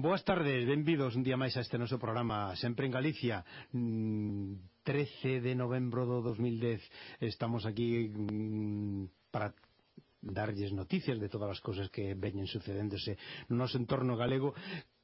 Boas tardes, benvidos un día máis a este noso programa Sempre en Galicia. Mm, 13 de novembro do 2010 Estamos aquí mm, para darlles noticias de todas as cousas que veñen sucedéndose no noso entorno galego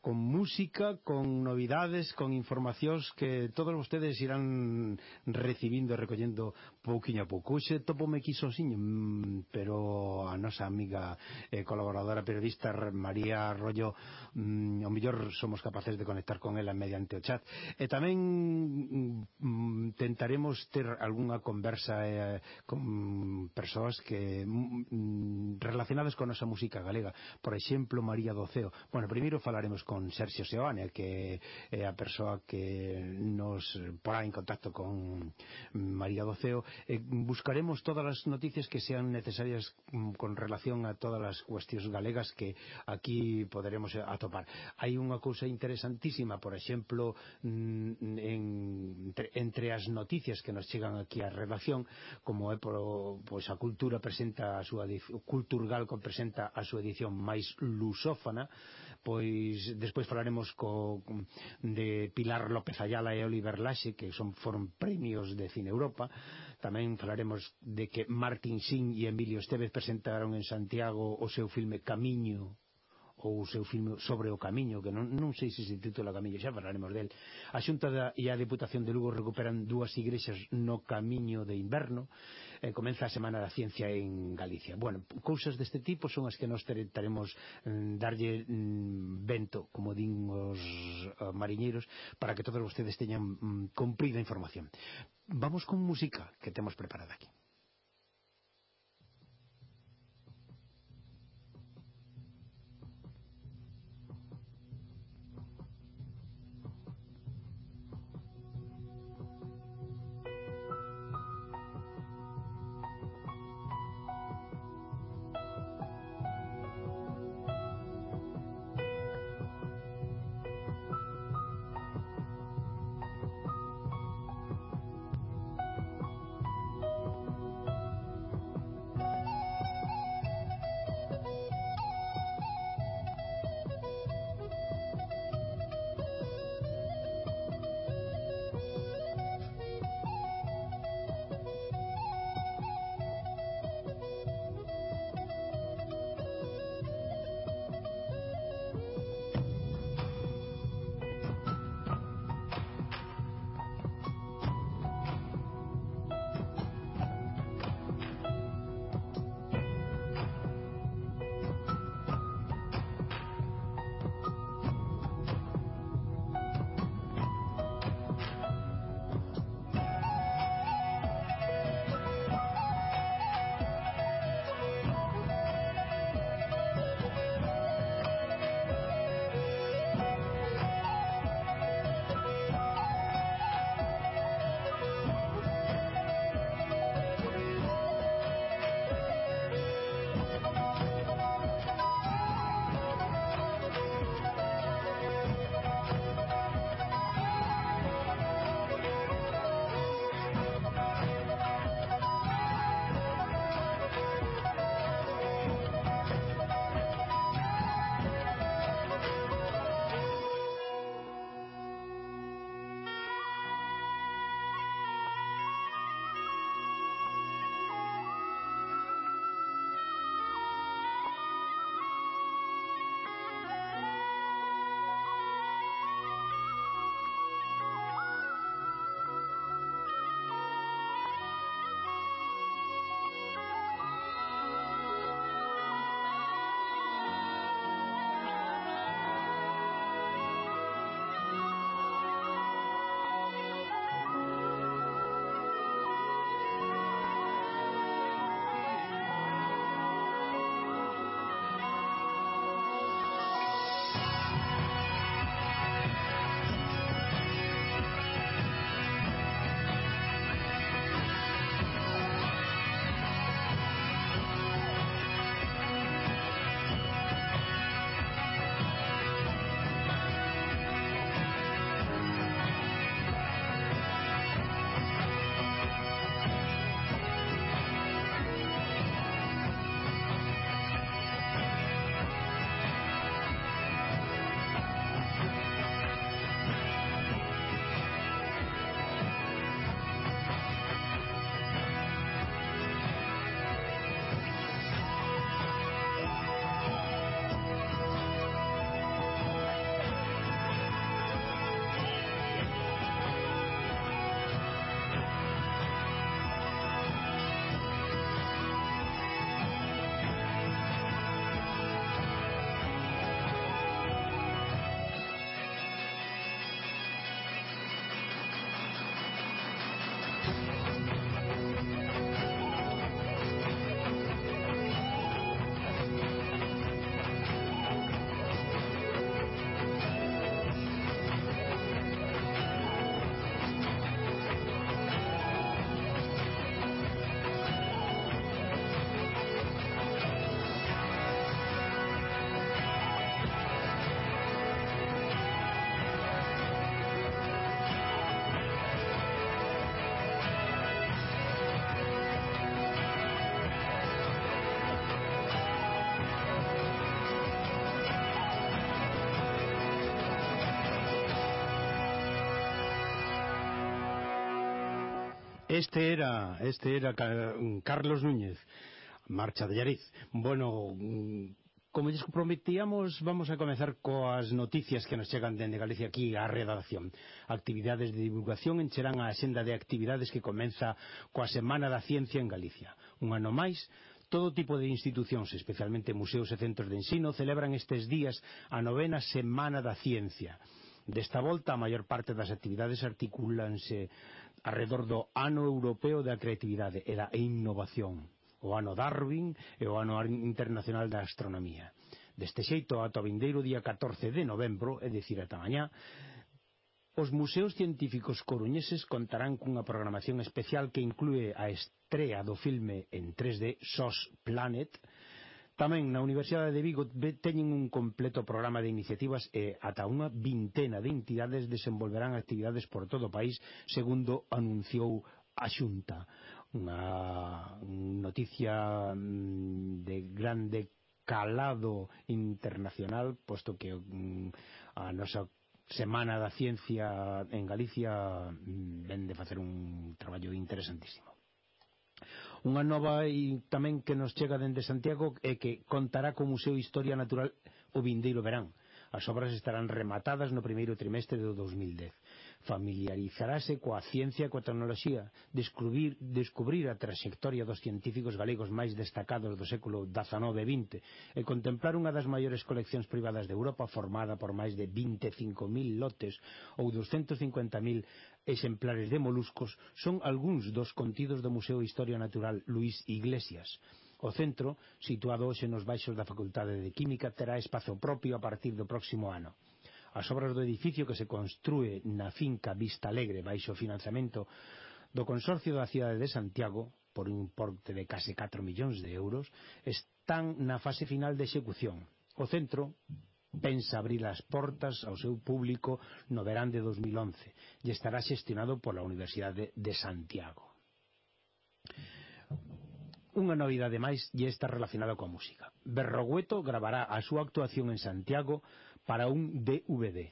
con música, con novidades, con informacións que todos vostedes irán recibindo e recollendo pouquiño a pouco. Hoxe topome aquí sozinho, mm, pero a nosa amiga eh, colaboradora periodista María Arroyo, mm, o mellor somos capaces de conectar con ela mediante o chat. E tamén mm, mm tentaremos ter algunha conversa eh, con persoas que mm, mm relacionadas con a nosa música galega. Por exemplo, María Doceo. Bueno, primeiro falaremos con con Sergio Seoane que é a persoa que nos porá en contacto con María Doceo eh, buscaremos todas as noticias que sean necesarias mm, con relación a todas as cuestións galegas que aquí poderemos eh, atopar. Hai unha cousa interesantísima por exemplo mm, en, entre, entre as noticias que nos chegan aquí á redacción como é por pois a cultura presenta a súa Culturgal presenta a súa edición máis lusófona pois despois falaremos co, de Pilar López Ayala e Oliver Laxe, que son foron premios de Cine Europa. Tamén falaremos de que Martin Sin e Emilio Estevez presentaron en Santiago o seu filme Camiño ou o seu filme Sobre o Camiño, que non, non sei se se titula Camiño, xa falaremos del. A Xunta da, e a Deputación de Lugo recuperan dúas igrexas no Camiño de Inverno. Eh, comeza a Semana da Ciencia en Galicia. Bueno, cousas deste tipo son as que nos tentaremos mm, darlle mm, vento, como din os uh, mariñeiros, para que todos vostedes teñan mm, cumprida información. Vamos con música que temos preparada aquí. Este era, este era mm, Carlos Núñez, marcha de Llariz. Bueno, mm, como lles comprometíamos, vamos a comenzar coas noticias que nos chegan dende Galicia aquí á redacción. Actividades de divulgación encherán a xenda de actividades que comeza coa Semana da Ciencia en Galicia. Un ano máis, Todo tipo de institucións, especialmente museos e centros de ensino, celebran estes días a novena Semana da Ciencia. Desta volta, a maior parte das actividades articúlanse arredor do Ano Europeo da Creatividade e da Innovación, o Ano Darwin e o Ano Internacional da Astronomía. Deste xeito, ata o vindeiro día 14 de novembro, é dicir, ata mañá, Os museos científicos coruñeses contarán cunha programación especial que inclúe a estrea do filme en 3D SOS Planet, Tamén na Universidade de Vigo teñen un completo programa de iniciativas e ata unha vintena de entidades desenvolverán actividades por todo o país, segundo anunciou a Xunta. Unha noticia mm, de grande calado internacional, posto que mm, a nosa Semana da Ciencia en Galicia mm, ven de facer un traballo interesantísimo. Unha nova e tamén que nos chega dende Santiago é que contará co Museo Historia Natural o vindeiro verán. As obras estarán rematadas no primeiro trimestre do 2010 familiarizarase coa ciencia e coa tecnoloxía, descubrir, descubrir a trayectoria dos científicos galegos máis destacados do século XIX e XX e contemplar unha das maiores coleccións privadas de Europa formada por máis de 25.000 lotes ou 250.000 exemplares de moluscos son algúns dos contidos do Museo de Historia Natural Luis Iglesias. O centro, situado hoxe nos baixos da Facultade de Química, terá espazo propio a partir do próximo ano as obras do edificio que se construe na finca Vista Alegre baixo o financiamento do Consorcio da Cidade de Santiago por un importe de case 4 millóns de euros están na fase final de execución. O centro pensa abrir as portas ao seu público no verán de 2011 e estará xestionado pola Universidade de Santiago. Unha novidade máis e está relacionada coa música. Berrogueto gravará a súa actuación en Santiago para un DVD.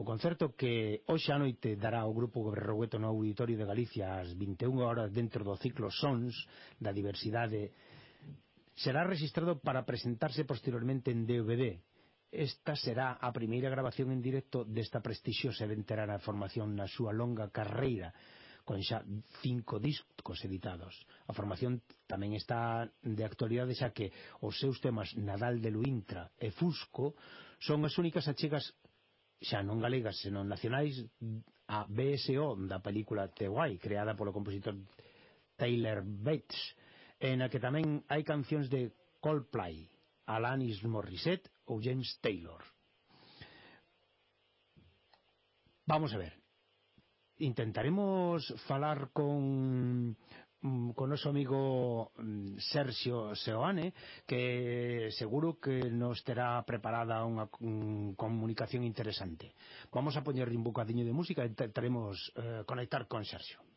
O concerto que hoxe a noite dará o Grupo Berrogueto no Auditorio de Galicia ás 21 horas dentro do ciclo Sons da diversidade será registrado para presentarse posteriormente en DVD. Esta será a primeira grabación en directo desta prestixiosa e veterana formación na súa longa carreira con xa cinco discos editados. A formación tamén está de actualidade xa que os seus temas Nadal de Luintra e Fusco son as únicas achegas xa non galegas, senón nacionais a BSO da película The Why, creada polo compositor Taylor Bates, en a que tamén hai cancións de Coldplay, Alanis Morissette ou James Taylor. Vamos a ver. Intentaremos falar con mm, con noso amigo mm, Sergio Seoane que seguro que nos terá preparada unha mm, comunicación interesante. Vamos a poñerle un bocadiño de música e intentaremos eh, conectar con Sergio